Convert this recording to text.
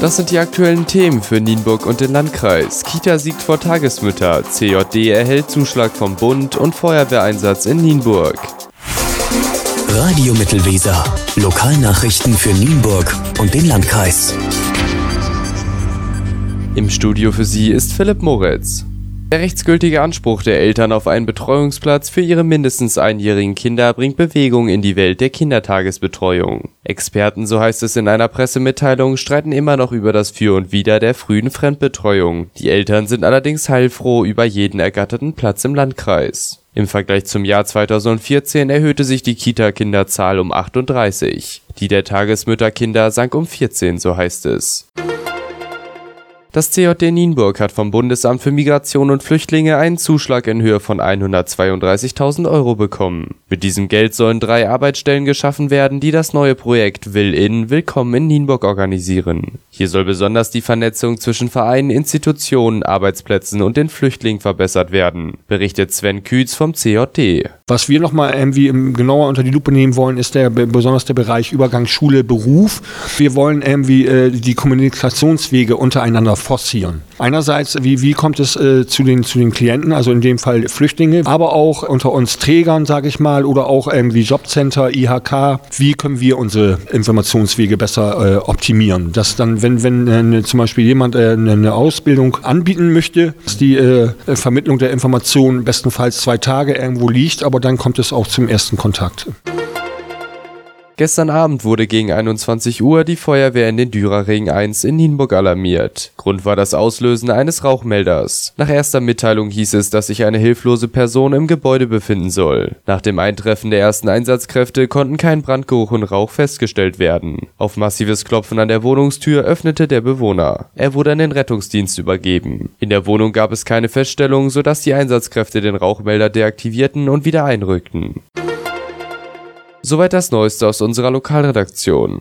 Das sind die aktuellen Themen für Nienburg und den Landkreis. Kita siegt vor Tagesmütter, CJD erhält Zuschlag vom Bund und Feuerwehreinsatz in Nienburg. Radio Mittelweser. Lokalnachrichten für Nienburg und den Landkreis. Im Studio für Sie ist Philipp Moritz. Der rechtsgültige Anspruch der Eltern auf einen Betreuungsplatz für ihre mindestens einjährigen Kinder bringt Bewegung in die Welt der Kindertagesbetreuung. Experten, so heißt es in einer Pressemitteilung, streiten immer noch über das Für und Wider der frühen Fremdbetreuung. Die Eltern sind allerdings heilfroh über jeden ergatterten Platz im Landkreis. Im Vergleich zum Jahr 2014 erhöhte sich die Kita-Kinderzahl um 38. Die der Tagesmütterkinder sank um 14, so heißt es. Das CJD Nienburg hat vom Bundesamt für Migration und Flüchtlinge einen Zuschlag in Höhe von 132.000 Euro bekommen. Mit diesem Geld sollen drei Arbeitsstellen geschaffen werden, die das neue Projekt Will in – Willkommen in Nienburg organisieren. Hier soll besonders die Vernetzung zwischen Vereinen, Institutionen, Arbeitsplätzen und den Flüchtlingen verbessert werden, berichtet Sven Kütz vom CJD. Was wir nochmal irgendwie genauer unter die Lupe nehmen wollen, ist der besonders der Bereich Übergang Schule, Beruf. Wir wollen irgendwie äh, die Kommunikationswege untereinander forcieren. Einerseits, wie, wie kommt es äh, zu, den, zu den Klienten, also in dem Fall Flüchtlinge, aber auch unter uns Trägern, sage ich mal, oder auch irgendwie Jobcenter, IHK. Wie können wir unsere Informationswege besser äh, optimieren? Dass dann, wenn, wenn äh, ne, zum Beispiel jemand äh, ne, eine Ausbildung anbieten möchte, dass die äh, äh, Vermittlung der Informationen bestenfalls zwei Tage irgendwo liegt, aber dann kommt es auch zum ersten Kontakt. Gestern Abend wurde gegen 21 Uhr die Feuerwehr in den Dürerring 1 in Nienburg alarmiert. Grund war das Auslösen eines Rauchmelders. Nach erster Mitteilung hieß es, dass sich eine hilflose Person im Gebäude befinden soll. Nach dem Eintreffen der ersten Einsatzkräfte konnten kein Brandgeruch und Rauch festgestellt werden. Auf massives Klopfen an der Wohnungstür öffnete der Bewohner. Er wurde an den Rettungsdienst übergeben. In der Wohnung gab es keine Feststellung, sodass die Einsatzkräfte den Rauchmelder deaktivierten und wieder einrückten. Soweit das Neueste aus unserer Lokalredaktion.